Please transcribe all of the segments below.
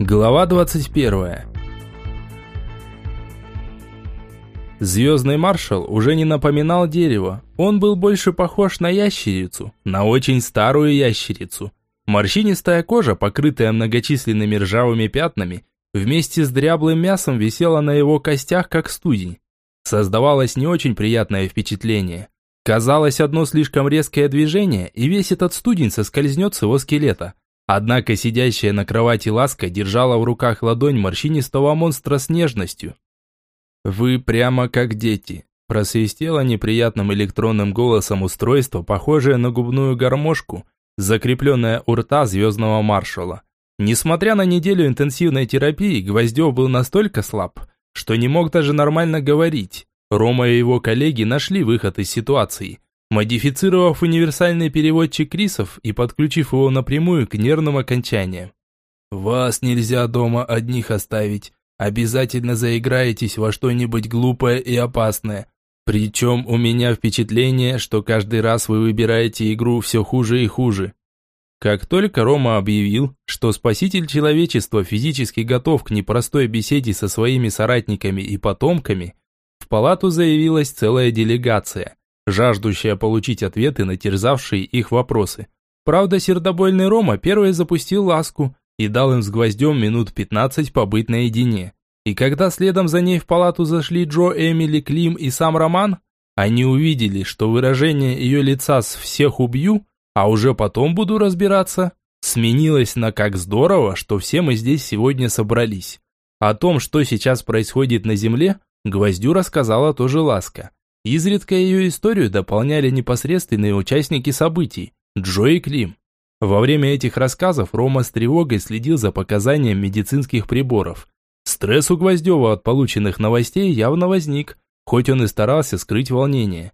Глава 21. Звездный маршал уже не напоминал дерево. Он был больше похож на ящерицу, на очень старую ящерицу. Морщинистая кожа, покрытая многочисленными ржавыми пятнами, вместе с дряблым мясом висела на его костях, как студень. Создавалось не очень приятное впечатление. Казалось, одно слишком резкое движение, и весь этот студень соскользнет с его скелета. Однако сидящая на кровати Ласка держала в руках ладонь морщинистого монстра с нежностью. «Вы прямо как дети», – просвистело неприятным электронным голосом устройство, похожее на губную гармошку, закрепленное у рта звездного маршала. Несмотря на неделю интенсивной терапии, Гвоздев был настолько слаб, что не мог даже нормально говорить. Рома и его коллеги нашли выход из ситуации – модифицировав универсальный переводчик рисов и подключив его напрямую к нервным окончаниям. «Вас нельзя дома одних оставить. Обязательно заиграетесь во что-нибудь глупое и опасное. Причем у меня впечатление, что каждый раз вы выбираете игру все хуже и хуже». Как только Рома объявил, что спаситель человечества физически готов к непростой беседе со своими соратниками и потомками, в палату заявилась целая делегация жаждущая получить ответы на терзавшие их вопросы. Правда, сердобольный Рома первый запустил ласку и дал им с гвоздем минут 15 побыть наедине. И когда следом за ней в палату зашли Джо, Эмили, Клим и сам Роман, они увидели, что выражение ее лица с «всех убью», а уже потом буду разбираться, сменилось на «как здорово, что все мы здесь сегодня собрались». О том, что сейчас происходит на земле, Гвоздю рассказала тоже Ласка. Изредка ее историю дополняли непосредственные участники событий – Джо и Клим. Во время этих рассказов Рома с тревогой следил за показанием медицинских приборов. Стресс у Гвоздева от полученных новостей явно возник, хоть он и старался скрыть волнение.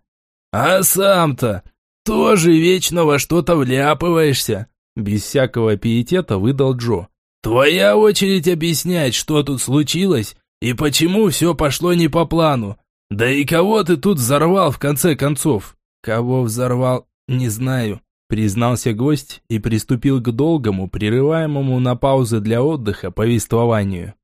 «А сам-то тоже вечно во что-то вляпываешься», без всякого пиетета выдал Джо. «Твоя очередь объяснять, что тут случилось и почему все пошло не по плану. «Да и кого ты тут взорвал в конце концов?» «Кого взорвал, не знаю», признался гость и приступил к долгому, прерываемому на паузы для отдыха повествованию.